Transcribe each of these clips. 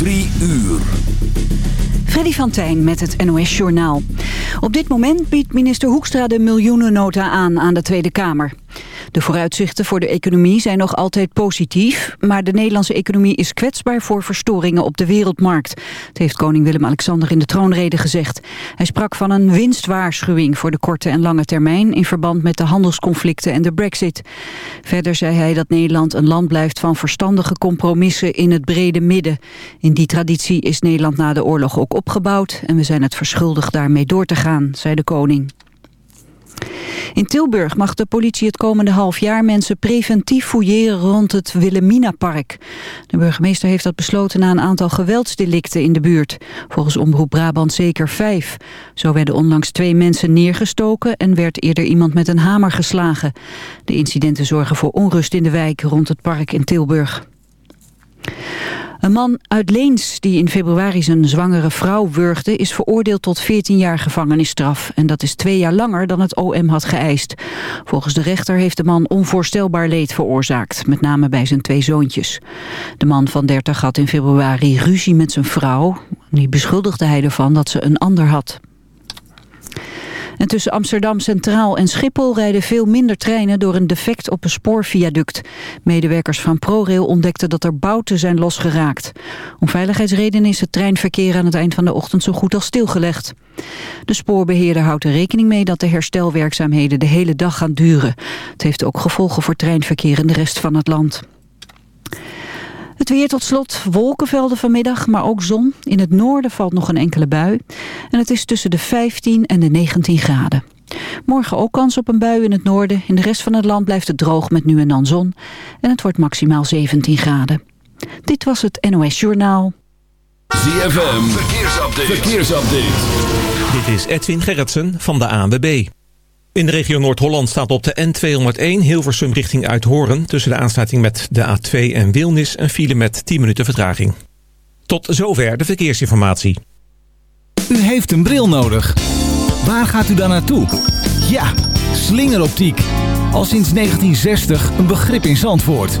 Drie uur. Freddy van met het NOS Journaal. Op dit moment biedt minister Hoekstra de miljoenennota aan aan de Tweede Kamer. De vooruitzichten voor de economie zijn nog altijd positief... maar de Nederlandse economie is kwetsbaar voor verstoringen op de wereldmarkt. Dat heeft koning Willem-Alexander in de troonrede gezegd. Hij sprak van een winstwaarschuwing voor de korte en lange termijn... in verband met de handelsconflicten en de brexit. Verder zei hij dat Nederland een land blijft van verstandige compromissen... in het brede midden. In die traditie is Nederland na de oorlog ook opgebouwd... en we zijn het verschuldigd daarmee door te gaan, zei de koning. In Tilburg mag de politie het komende half jaar mensen preventief fouilleren rond het Wilhelminapark. De burgemeester heeft dat besloten na een aantal geweldsdelicten in de buurt. Volgens Omroep Brabant zeker vijf. Zo werden onlangs twee mensen neergestoken en werd eerder iemand met een hamer geslagen. De incidenten zorgen voor onrust in de wijk rond het park in Tilburg. Een man uit Leens die in februari zijn zwangere vrouw wurgde... is veroordeeld tot 14 jaar gevangenisstraf. En dat is twee jaar langer dan het OM had geëist. Volgens de rechter heeft de man onvoorstelbaar leed veroorzaakt. Met name bij zijn twee zoontjes. De man van 30 had in februari ruzie met zijn vrouw. Die beschuldigde hij ervan dat ze een ander had. En tussen Amsterdam Centraal en Schiphol rijden veel minder treinen door een defect op een spoorviaduct. Medewerkers van ProRail ontdekten dat er bouten zijn losgeraakt. Om veiligheidsredenen is het treinverkeer aan het eind van de ochtend zo goed als stilgelegd. De spoorbeheerder houdt er rekening mee dat de herstelwerkzaamheden de hele dag gaan duren. Het heeft ook gevolgen voor treinverkeer in de rest van het land. Het weer tot slot, wolkenvelden vanmiddag, maar ook zon. In het noorden valt nog een enkele bui. En het is tussen de 15 en de 19 graden. Morgen ook kans op een bui in het noorden. In de rest van het land blijft het droog met nu en dan zon. En het wordt maximaal 17 graden. Dit was het NOS Journaal. ZFM, verkeersupdate. verkeersupdate. Dit is Edwin Gerritsen van de ANWB. In de regio Noord-Holland staat op de N201 Hilversum richting Uithoren... tussen de aansluiting met de A2 en Wilnis een file met 10 minuten vertraging. Tot zover de verkeersinformatie. U heeft een bril nodig. Waar gaat u dan naartoe? Ja, slingeroptiek. Al sinds 1960 een begrip in Zandvoort.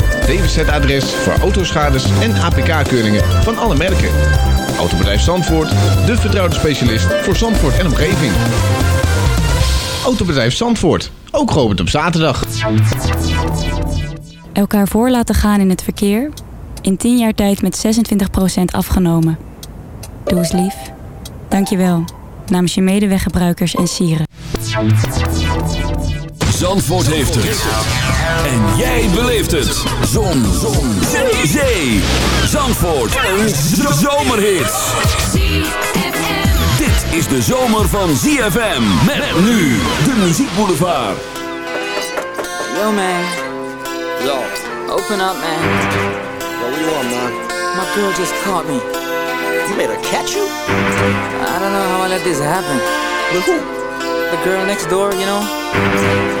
DWZ-adres voor autoschades en APK-keuringen van alle merken. Autobedrijf Zandvoort, de vertrouwde specialist voor Zandvoort en omgeving. Autobedrijf Zandvoort, ook geopend op zaterdag. Elkaar voor laten gaan in het verkeer. In 10 jaar tijd met 26% afgenomen. Doe eens lief. Dankjewel. Namens je medeweggebruikers en sieren. Zandvoort heeft het. En jij beleeft het. Zon. Zon. Zee. Zee. Zandvoort. Een zomerhit. Dit is de zomer van ZFM. Met nu de muziekboulevard. Yo, man. Yo, Open up, man. yo, what do you want, man? My girl just caught me. You made her catch you? I don't know how I let this happen. With who? The girl next door, you know?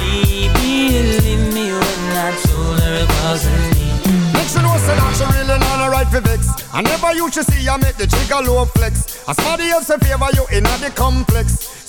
I never used to see I make the trigger low flex. As somebody else in favor you in the complex.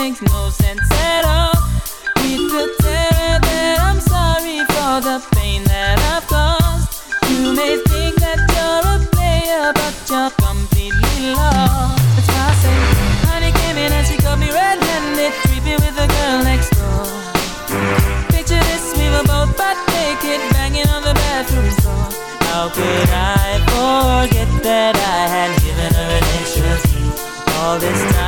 makes no sense at all. To tell her that I'm sorry for the pain that I've caused. You may think that you're a player, but you're completely lost. That's why I honey came in and she caught me red-handed, creepy with the girl next door. Picture this, we were both butt naked, banging on the bathroom floor. How could I forget that I had given her an extra? All this time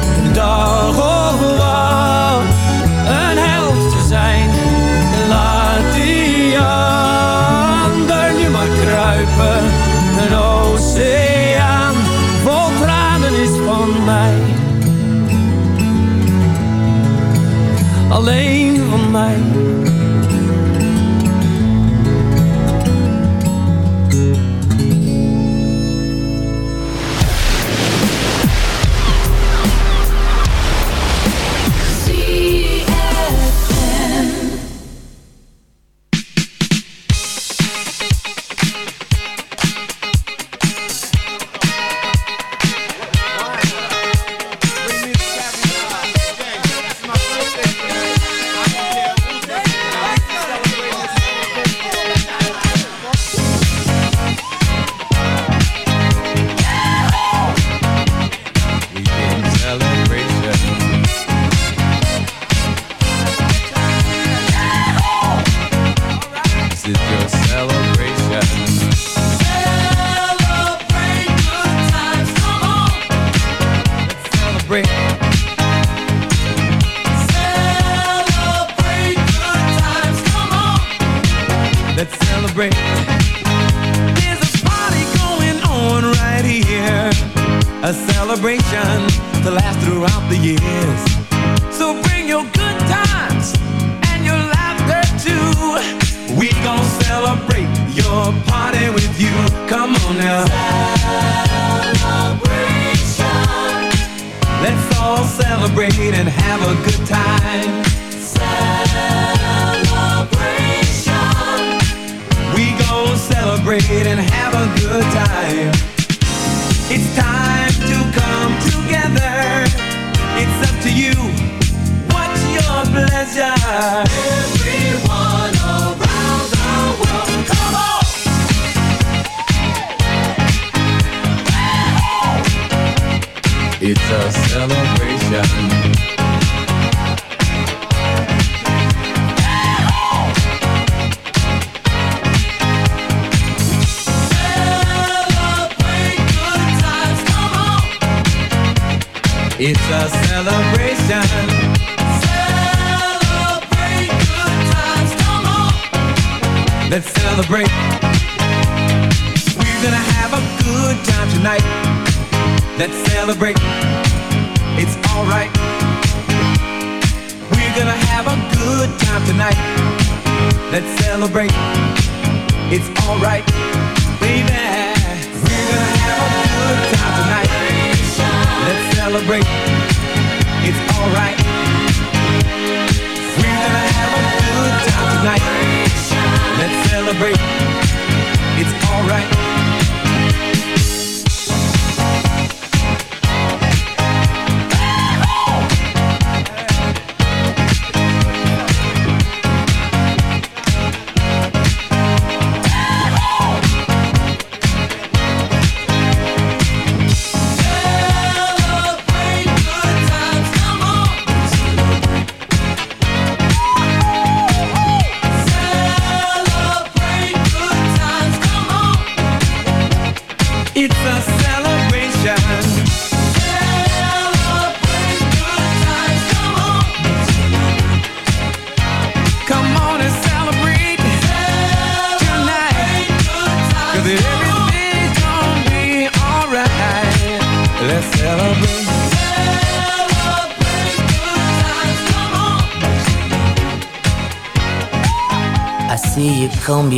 alleen. break.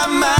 My mind.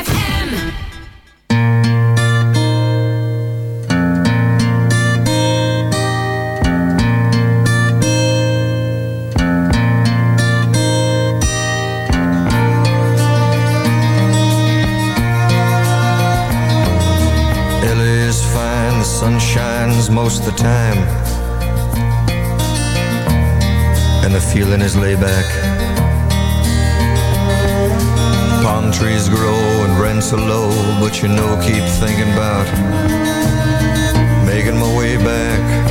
feeling is layback. Palm trees grow and rents are low, but you know, keep thinking about making my way back.